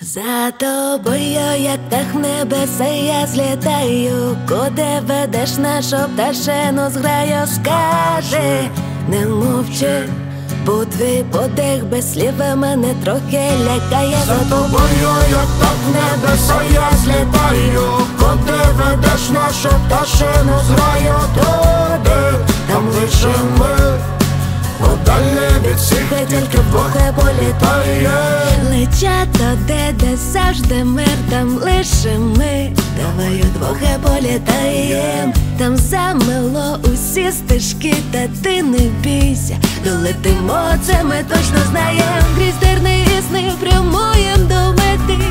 За тобою, як птах в небеса, я злітаю, куди ведеш нашу пташину зграю, скажи, не мовчи, бо твій подих без слів мене трохи лякає. За тобою, як птах в небеса, я злітаю, куди ведеш нашу пташину зграю, туди, там лише ми, подалі від всіх тільки Бога політає. Летять туди, де завжди мир, там лише ми. Давай удвох політаєм Там замило усі стежки, та ти не бійся. Долетимо, це ми точно знаєм. Крізь дерний сни прямуєм до мети.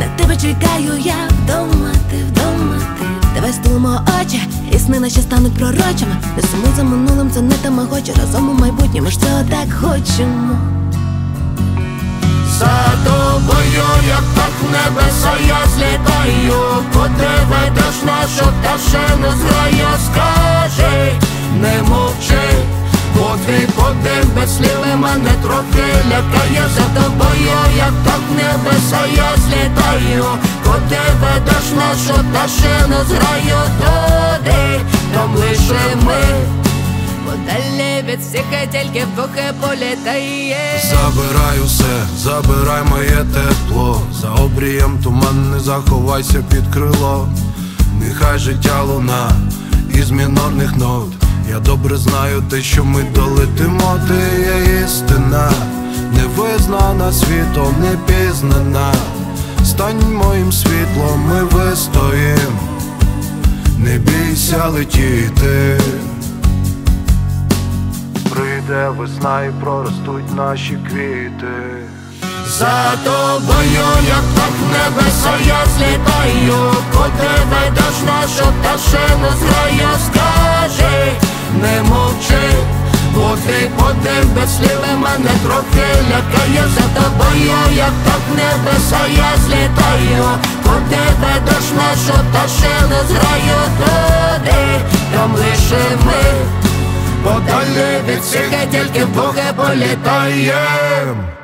На тебе чекаю, я вдома, ти вдома ти. Давай стулимо очі, і сни наші стануть пророчими. Не сумуй за минулим, це не тамагочі Разом у майбутньому цього так хочемо я злітаю, куди ведеш нашу пташину зграю, скажи, не мовчи, бо твій подих без слів мене трохи лякає. За тобою, як так небеса, я злітаю, куди ведеш нашу пташину зграю, туди, всіх тільки вдвох політає Забирай усе, забирай моє тепло, за обрієм туман не заховайся під крило, нехай життя луна із мінорних нот. Я добре знаю те, що ми долетимо, ти є істина, невизнана світом, не пізнана. Стань моїм світлом, ми вистоїм, не бійся летіти. Прийде весна і проростуть наші квіти. За тобою, як так небеса, я злітаю, куди ведеш нашу пташину зграю, скажи, не мовчи, бо ти подих без слів мене трохи лякає. За тобою, як так небеса, я злітаю, куди ведеш нашу пташину зграю, туди, там лише ми, подалі від всіх і тільки в Бога політаєм.